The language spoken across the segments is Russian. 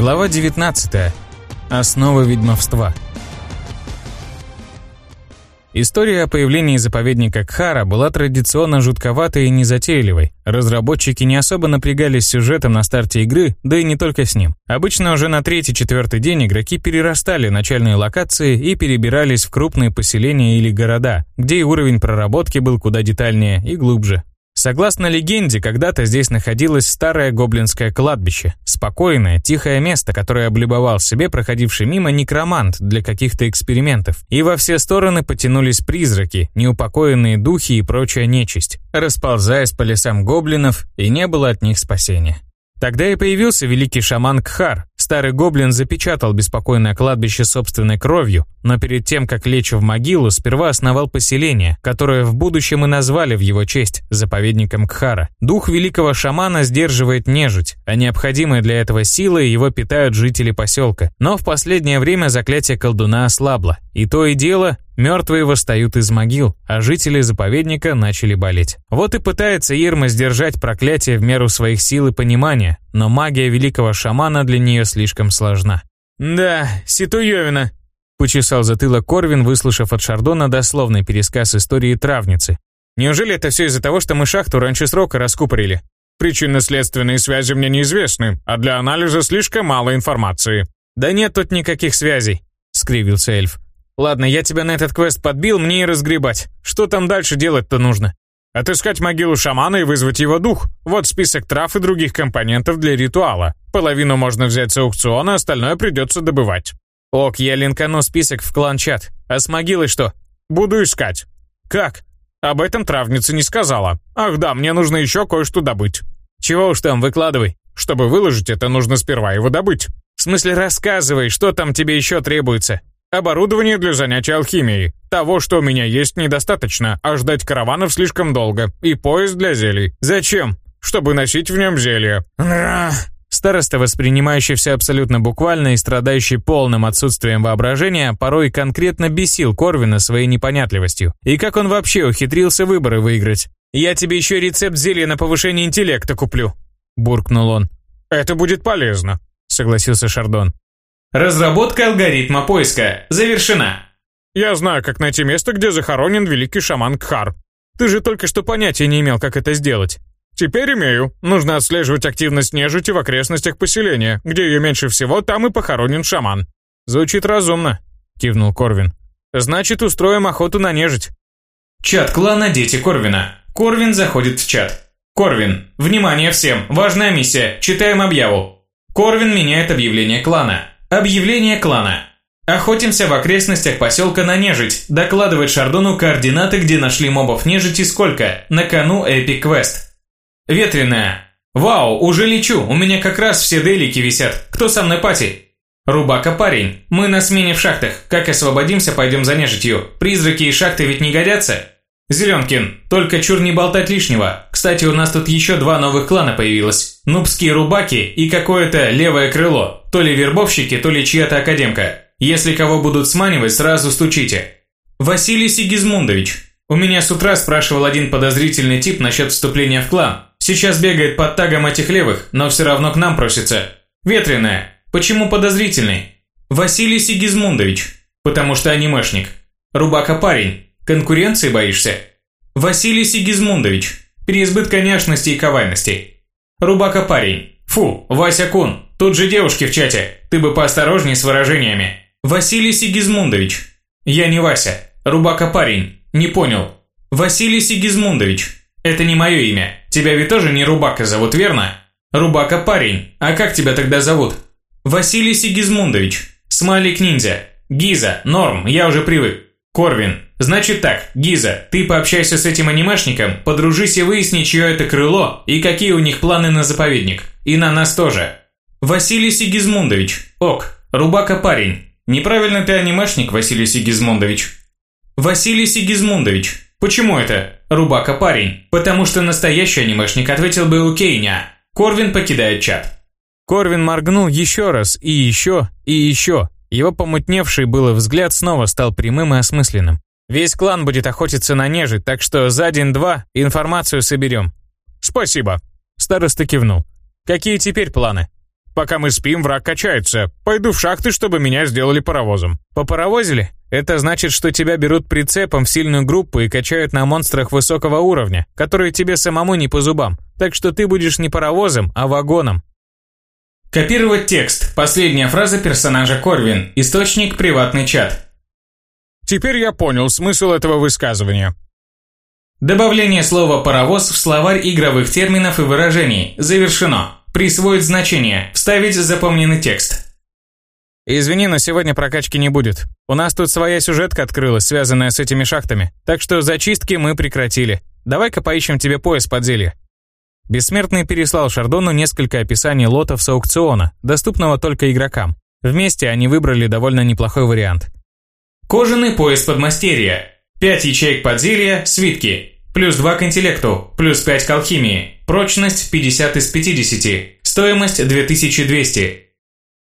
Глава 19. Основа ведьмовства. История о появлении заповедника Кхара была традиционно жутковатой и незатейливой. Разработчики не особо напрягались сюжетом на старте игры, да и не только с ним. Обычно уже на третий-четвертый день игроки перерастали начальные локации и перебирались в крупные поселения или города, где и уровень проработки был куда детальнее и глубже. Согласно легенде, когда-то здесь находилось старое гоблинское кладбище. Спокойное, тихое место, которое облюбовал себе проходивший мимо некромант для каких-то экспериментов. И во все стороны потянулись призраки, неупокоенные духи и прочая нечисть, расползаясь по лесам гоблинов, и не было от них спасения. Тогда и появился великий шаман Кхар. Старый гоблин запечатал беспокойное кладбище собственной кровью, но перед тем, как лечь в могилу, сперва основал поселение, которое в будущем и назвали в его честь заповедником Кхара. Дух великого шамана сдерживает нежить, а необходимые для этого силы его питают жители поселка. Но в последнее время заклятие колдуна ослабло, и то и дело Мертвые восстают из могил, а жители заповедника начали болеть. Вот и пытается Ирма сдержать проклятие в меру своих сил и понимания, но магия великого шамана для нее слишком сложна. «Да, Ситуевина», — почесал затылок Корвин, выслушав от Шардона дословный пересказ истории травницы. «Неужели это все из-за того, что мы шахту раньше срока раскупорили?» «Причинно-следственные связи мне неизвестны, а для анализа слишком мало информации». «Да нет тут никаких связей», — скривился эльф. Ладно, я тебя на этот квест подбил, мне и разгребать. Что там дальше делать-то нужно? Отыскать могилу шамана и вызвать его дух. Вот список трав и других компонентов для ритуала. Половину можно взять с аукциона, остальное придется добывать. Ок, я линкану список в клан-чат. А с могилой что? Буду искать. Как? Об этом травница не сказала. Ах да, мне нужно еще кое-что добыть. Чего уж там, выкладывай. Чтобы выложить это, нужно сперва его добыть. В смысле, рассказывай, что там тебе еще требуется. Оборудование для занятий алхимией. Того, что у меня есть, недостаточно, а ждать караванов слишком долго. И поезд для зелий. Зачем? Чтобы носить в нем зелье. Староста, воспринимающий все абсолютно буквально и страдающий полным отсутствием воображения, порой конкретно бесил Корвина своей непонятливостью. И как он вообще ухитрился выборы выиграть? «Я тебе еще рецепт зелья на повышение интеллекта куплю», – буркнул он. «Это будет полезно», – согласился Шардон. Разработка алгоритма поиска завершена. Я знаю, как найти место, где захоронен великий шаман Кхар. Ты же только что понятия не имел, как это сделать. Теперь имею. Нужно отслеживать активность нежити в окрестностях поселения. Где ее меньше всего, там и похоронен шаман. Звучит разумно, кивнул Корвин. Значит, устроим охоту на нежить. Чат клана Дети Корвина. Корвин заходит в чат. Корвин, внимание всем, важная миссия, читаем объяву. Корвин меняет объявление клана. Объявление клана. Охотимся в окрестностях поселка на нежить. Докладывает Шардону координаты, где нашли мобов нежити сколько. На кону Эпик Квест. Ветреная. Вау, уже лечу. У меня как раз все делики висят. Кто со мной пати? Рубака парень. Мы на смене в шахтах. Как освободимся, пойдем за нежитью. Призраки и шахты ведь не годятся? Зеленкин, только чур не болтать лишнего. Кстати, у нас тут еще два новых клана появилось. Нубские рубаки и какое-то левое крыло. То ли вербовщики, то ли чья-то академка. Если кого будут сманивать, сразу стучите. Василий Сигизмундович. У меня с утра спрашивал один подозрительный тип насчет вступления в клан. Сейчас бегает под тагом этих левых, но все равно к нам просится. Ветреная. Почему подозрительный? Василий Сигизмундович. Потому что анимешник. Рубака парень. Конкуренции боишься? Василий Сигизмундович. Переизбытка няшности и коварности. Рубака парень. Фу, Вася Кун. Тут же девушки в чате. Ты бы поосторожней с выражениями. Василий Сигизмундович. Я не Вася. Рубака парень. Не понял. Василий Сигизмундович. Это не мое имя. Тебя ведь тоже не Рубака зовут, верно? Рубака парень. А как тебя тогда зовут? Василий Сигизмундович. Смайлик ниндзя. Гиза. Норм. Я уже привык. Корвин. Значит так, Гиза, ты пообщайся с этим анимешником, подружись и выясни, чье это крыло и какие у них планы на заповедник. И на нас тоже. Василий Сигизмундович. Ок. Рубака парень. Неправильно ты анимешник, Василий Сигизмундович. Василий Сигизмундович. Почему это? Рубака парень. Потому что настоящий анимешник ответил бы Кейня. Корвин покидает чат. Корвин моргнул еще раз, и еще, и еще. Его помутневший было взгляд снова стал прямым и осмысленным. Весь клан будет охотиться на нежить, так что за день-два информацию соберем. Спасибо. Староста кивнул. Какие теперь планы? пока мы спим, враг качается. Пойду в шахты, чтобы меня сделали паровозом». «Попаровозили? Это значит, что тебя берут прицепом в сильную группу и качают на монстрах высокого уровня, которые тебе самому не по зубам. Так что ты будешь не паровозом, а вагоном». Копировать текст. Последняя фраза персонажа Корвин. Источник приватный чат. Теперь я понял смысл этого высказывания. Добавление слова «паровоз» в словарь игровых терминов и выражений. Завершено. Присвоить значение. Вставить запомненный текст. Извини, но сегодня прокачки не будет. У нас тут своя сюжетка открылась, связанная с этими шахтами. Так что зачистки мы прекратили. Давай-ка поищем тебе пояс под зелье. Бессмертный переслал Шардону несколько описаний лотов с аукциона, доступного только игрокам. Вместе они выбрали довольно неплохой вариант. Кожаный пояс подмастерья. 5 ячеек под зелья, свитки. Плюс 2 к интеллекту, плюс 5 к алхимии. Прочность 50 из 50. Стоимость 2200.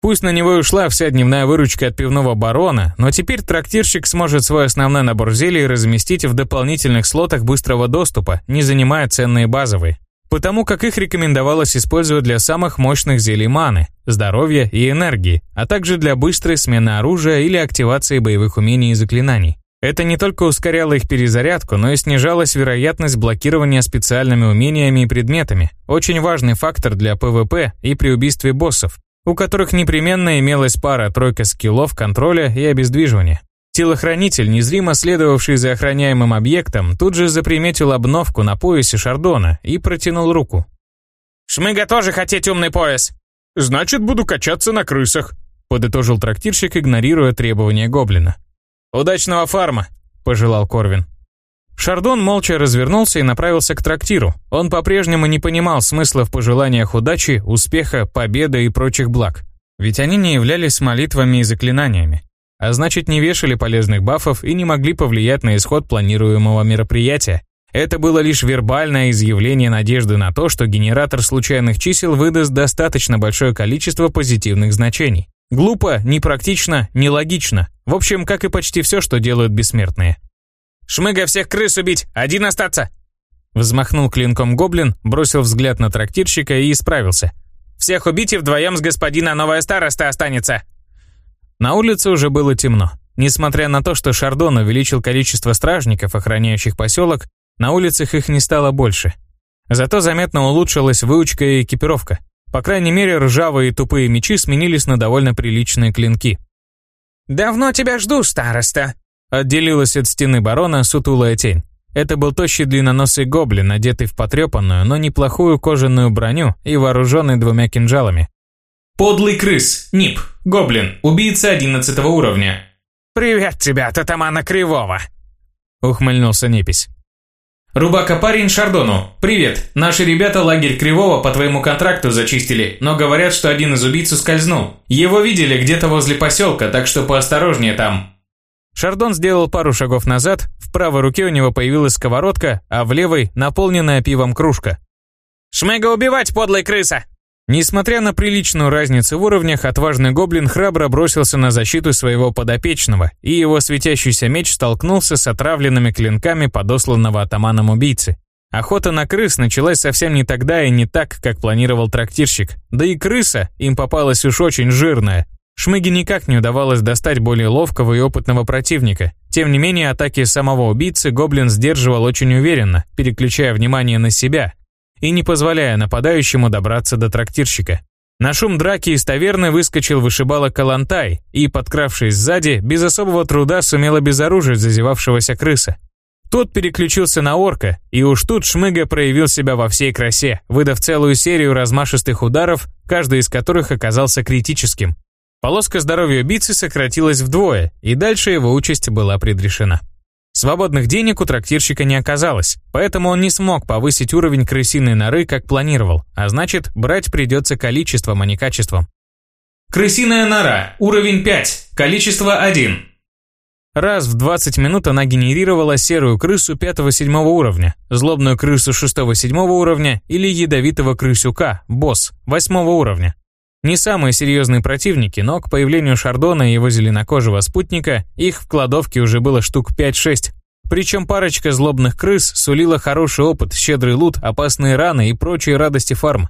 Пусть на него и ушла вся дневная выручка от пивного барона, но теперь трактирщик сможет свой основной набор зелий разместить в дополнительных слотах быстрого доступа, не занимая ценные базовые потому как их рекомендовалось использовать для самых мощных зелий маны, здоровья и энергии, а также для быстрой смены оружия или активации боевых умений и заклинаний. Это не только ускоряло их перезарядку, но и снижалась вероятность блокирования специальными умениями и предметами, очень важный фактор для ПВП и при убийстве боссов, у которых непременно имелась пара-тройка скиллов контроля и обездвиживания. Телохранитель, незримо следовавший за охраняемым объектом, тут же заприметил обновку на поясе Шардона и протянул руку. «Шмыга тоже хотеть умный пояс!» «Значит, буду качаться на крысах», — подытожил трактирщик, игнорируя требования гоблина. «Удачного фарма», — пожелал Корвин. Шардон молча развернулся и направился к трактиру. Он по-прежнему не понимал смысла в пожеланиях удачи, успеха, победы и прочих благ. Ведь они не являлись молитвами и заклинаниями а значит не вешали полезных бафов и не могли повлиять на исход планируемого мероприятия. Это было лишь вербальное изъявление надежды на то, что генератор случайных чисел выдаст достаточно большое количество позитивных значений. Глупо, непрактично, нелогично. В общем, как и почти все, что делают бессмертные. «Шмыга всех крыс убить! Один остаться!» Взмахнул клинком гоблин, бросил взгляд на трактирщика и исправился. «Всех убить и вдвоем с господина новая староста останется!» На улице уже было темно. Несмотря на то, что Шардон увеличил количество стражников, охраняющих поселок, на улицах их не стало больше. Зато заметно улучшилась выучка и экипировка. По крайней мере, ржавые и тупые мечи сменились на довольно приличные клинки. «Давно тебя жду, староста», — отделилась от стены барона сутулая тень. Это был тощий длинноносый гоблин, одетый в потрепанную, но неплохую кожаную броню и вооруженный двумя кинжалами. Подлый крыс, Нип, гоблин, убийца 11 уровня. «Привет тебя от атамана Кривого!» Ухмыльнулся Непись. Рубака парень Шардону. Привет. Наши ребята лагерь Кривого по твоему контракту зачистили, но говорят, что один из убийц ускользнул. Его видели где-то возле поселка, так что поосторожнее там. Шардон сделал пару шагов назад, в правой руке у него появилась сковородка, а в левой – наполненная пивом кружка. «Шмыга убивать, подлая крыса!» Несмотря на приличную разницу в уровнях, отважный гоблин храбро бросился на защиту своего подопечного, и его светящийся меч столкнулся с отравленными клинками подосланного атаманом убийцы. Охота на крыс началась совсем не тогда и не так, как планировал трактирщик. Да и крыса им попалась уж очень жирная. Шмыге никак не удавалось достать более ловкого и опытного противника. Тем не менее, атаки самого убийцы гоблин сдерживал очень уверенно, переключая внимание на себя, и не позволяя нападающему добраться до трактирщика. На шум драки из таверны выскочил вышибала Калантай и, подкравшись сзади, без особого труда сумел обезоружить зазевавшегося крыса. Тот переключился на орка, и уж тут Шмыга проявил себя во всей красе, выдав целую серию размашистых ударов, каждый из которых оказался критическим. Полоска здоровья убийцы сократилась вдвое, и дальше его участь была предрешена. Свободных денег у трактирщика не оказалось, поэтому он не смог повысить уровень крысиной норы, как планировал, а значит, брать придется количеством, а не качеством. Крысиная нора, уровень 5, количество 1. Раз в 20 минут она генерировала серую крысу 5-7 уровня, злобную крысу 6-7 уровня или ядовитого крысюка, босс, 8 уровня. Не самые серьезные противники, но к появлению Шардона и его зеленокожего спутника их в кладовке уже было штук 5-6. Причем парочка злобных крыс сулила хороший опыт, щедрый лут, опасные раны и прочие радости фарм.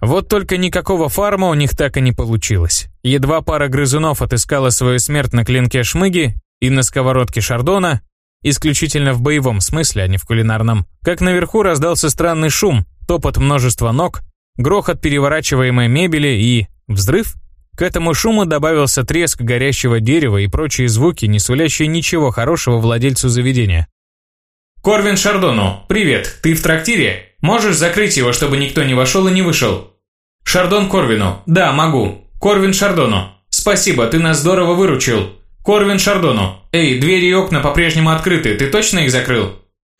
Вот только никакого фарма у них так и не получилось. Едва пара грызунов отыскала свою смерть на клинке шмыги и на сковородке шардона, исключительно в боевом смысле, а не в кулинарном, как наверху раздался странный шум, топот множества ног, грохот переворачиваемой мебели и... взрыв? К этому шуму добавился треск горящего дерева и прочие звуки, не сулящие ничего хорошего владельцу заведения. Корвин Шардону, привет, ты в трактире? Можешь закрыть его, чтобы никто не вошел и не вышел? Шардон Корвину, да, могу. Корвин Шардону, спасибо, ты нас здорово выручил. Корвин Шардону, эй, двери и окна по-прежнему открыты, ты точно их закрыл?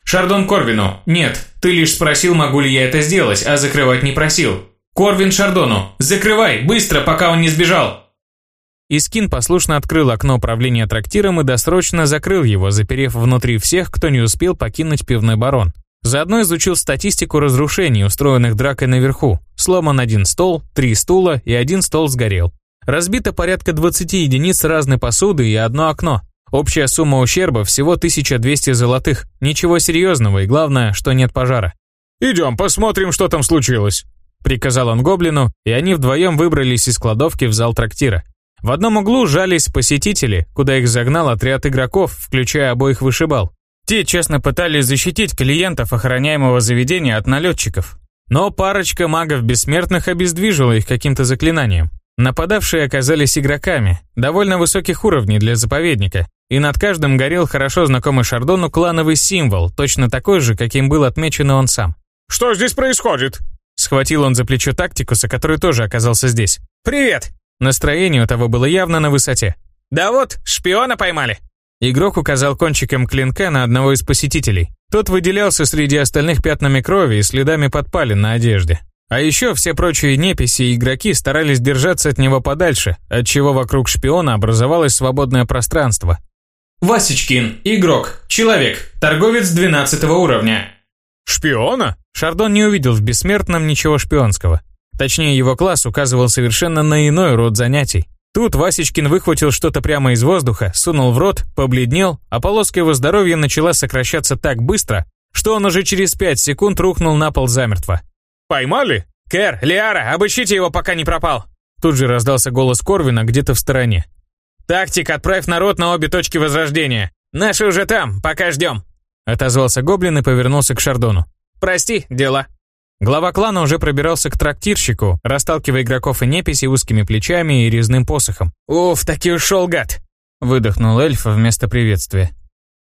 Шардон Корвину, нет, ты лишь спросил, могу ли я это сделать, а закрывать не просил. Корвин Шардону, закрывай, быстро, пока он не сбежал. Искин послушно открыл окно управления трактиром и досрочно закрыл его, заперев внутри всех, кто не успел покинуть пивной барон. Заодно изучил статистику разрушений, устроенных дракой наверху. Сломан один стол, три стула и один стол сгорел. Разбито порядка 20 единиц разной посуды и одно окно. Общая сумма ущерба всего 1200 золотых. Ничего серьезного и главное, что нет пожара. «Идем, посмотрим, что там случилось», — приказал он гоблину, и они вдвоем выбрались из кладовки в зал трактира. В одном углу жались посетители, куда их загнал отряд игроков, включая обоих вышибал. Те честно пытались защитить клиентов охраняемого заведения от налетчиков. Но парочка магов бессмертных обездвижила их каким-то заклинанием. Нападавшие оказались игроками, довольно высоких уровней для заповедника, и над каждым горел хорошо знакомый Шардону клановый символ, точно такой же, каким был отмечен он сам. «Что здесь происходит?» Схватил он за плечо Тактикуса, который тоже оказался здесь. «Привет!» Настроение у того было явно на высоте. «Да вот, шпиона поймали!» Игрок указал кончиком клинка на одного из посетителей. Тот выделялся среди остальных пятнами крови и следами подпалин на одежде. А еще все прочие неписи и игроки старались держаться от него подальше, отчего вокруг шпиона образовалось свободное пространство. Васечкин, игрок, человек, торговец 12 уровня. «Шпиона?» Шардон не увидел в бессмертном ничего шпионского. Точнее, его класс указывал совершенно на иной род занятий. Тут Васечкин выхватил что-то прямо из воздуха, сунул в рот, побледнел, а полоска его здоровья начала сокращаться так быстро, что он уже через пять секунд рухнул на пол замертво. «Поймали?» «Кэр, Лиара, обыщите его, пока не пропал!» Тут же раздался голос Корвина где-то в стороне. «Тактик, отправь народ на обе точки возрождения. Наши уже там, пока ждем!» Отозвался Гоблин и повернулся к Шардону. «Прости, дела». Глава клана уже пробирался к трактирщику, расталкивая игроков и неписи узкими плечами и резным посохом. «Уф, таки ушел, гад!» Выдохнул эльф вместо приветствия.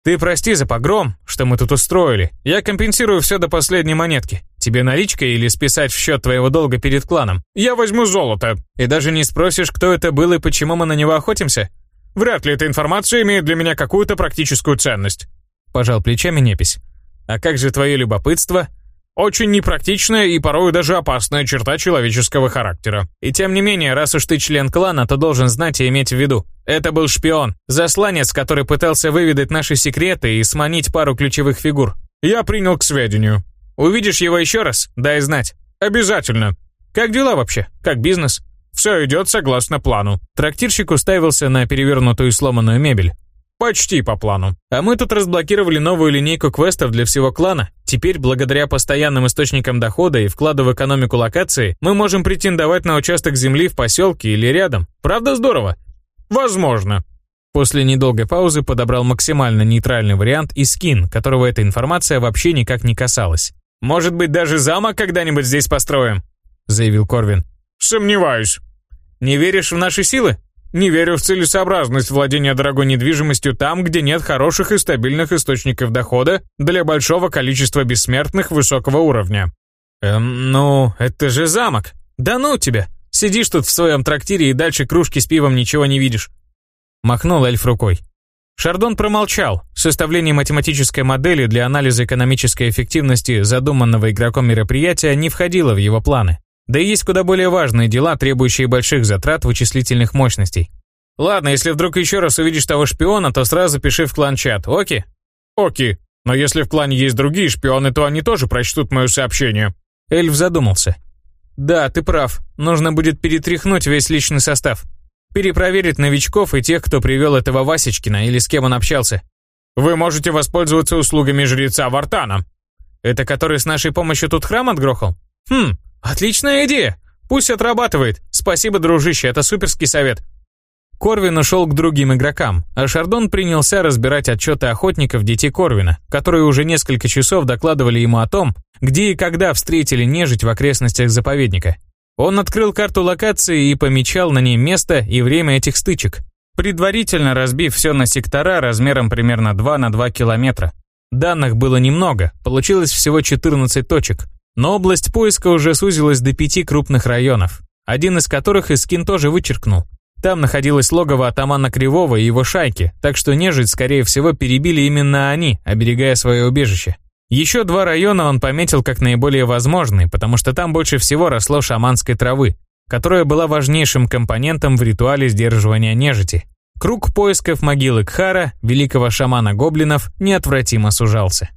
«Ты прости за погром, что мы тут устроили. Я компенсирую все до последней монетки. Тебе наличка или списать в счет твоего долга перед кланом? Я возьму золото. И даже не спросишь, кто это был и почему мы на него охотимся? Вряд ли эта информация имеет для меня какую-то практическую ценность». Пожал плечами непись. «А как же твое любопытство?» Очень непрактичная и порой даже опасная черта человеческого характера. И тем не менее, раз уж ты член клана, то должен знать и иметь в виду. Это был шпион, засланец, который пытался выведать наши секреты и сманить пару ключевых фигур. Я принял к сведению. Увидишь его еще раз, дай знать. Обязательно. Как дела вообще? Как бизнес? Все идет согласно плану. Трактирщик уставился на перевернутую и сломанную мебель. Почти по плану. А мы тут разблокировали новую линейку квестов для всего клана. Теперь, благодаря постоянным источникам дохода и вкладу в экономику локации, мы можем претендовать на участок земли в поселке или рядом. Правда здорово? Возможно. После недолгой паузы подобрал максимально нейтральный вариант и скин, которого эта информация вообще никак не касалась. «Может быть, даже замок когда-нибудь здесь построим?» заявил Корвин. «Сомневаюсь». «Не веришь в наши силы?» Не верю в целесообразность владения дорогой недвижимостью там, где нет хороших и стабильных источников дохода для большого количества бессмертных высокого уровня. Эм, ну, это же замок. Да ну тебя. Сидишь тут в своем трактире и дальше кружки с пивом ничего не видишь. Махнул эльф рукой. Шардон промолчал. Составление математической модели для анализа экономической эффективности задуманного игроком мероприятия не входило в его планы. Да и есть куда более важные дела, требующие больших затрат вычислительных мощностей. Ладно, если вдруг еще раз увидишь того шпиона, то сразу пиши в клан-чат, оки? Оки. Но если в клане есть другие шпионы, то они тоже прочтут мое сообщение. Эльф задумался. Да, ты прав. Нужно будет перетряхнуть весь личный состав. Перепроверить новичков и тех, кто привел этого Васечкина или с кем он общался. Вы можете воспользоваться услугами жреца Вартана. Это который с нашей помощью тут храм отгрохал? Хм, Отличная идея! Пусть отрабатывает. Спасибо, дружище, это суперский совет. Корвин ушел к другим игрокам, а Шардон принялся разбирать отчеты охотников детей Корвина, которые уже несколько часов докладывали ему о том, где и когда встретили нежить в окрестностях заповедника. Он открыл карту локации и помечал на ней место и время этих стычек, предварительно разбив все на сектора размером примерно 2 на 2 километра. Данных было немного, получилось всего 14 точек, но область поиска уже сузилась до пяти крупных районов, один из которых Искин тоже вычеркнул. Там находилось логово атамана Кривого и его шайки, так что нежить, скорее всего, перебили именно они, оберегая свое убежище. Еще два района он пометил как наиболее возможные, потому что там больше всего росло шаманской травы, которая была важнейшим компонентом в ритуале сдерживания нежити. Круг поисков могилы Кхара, великого шамана гоблинов, неотвратимо сужался.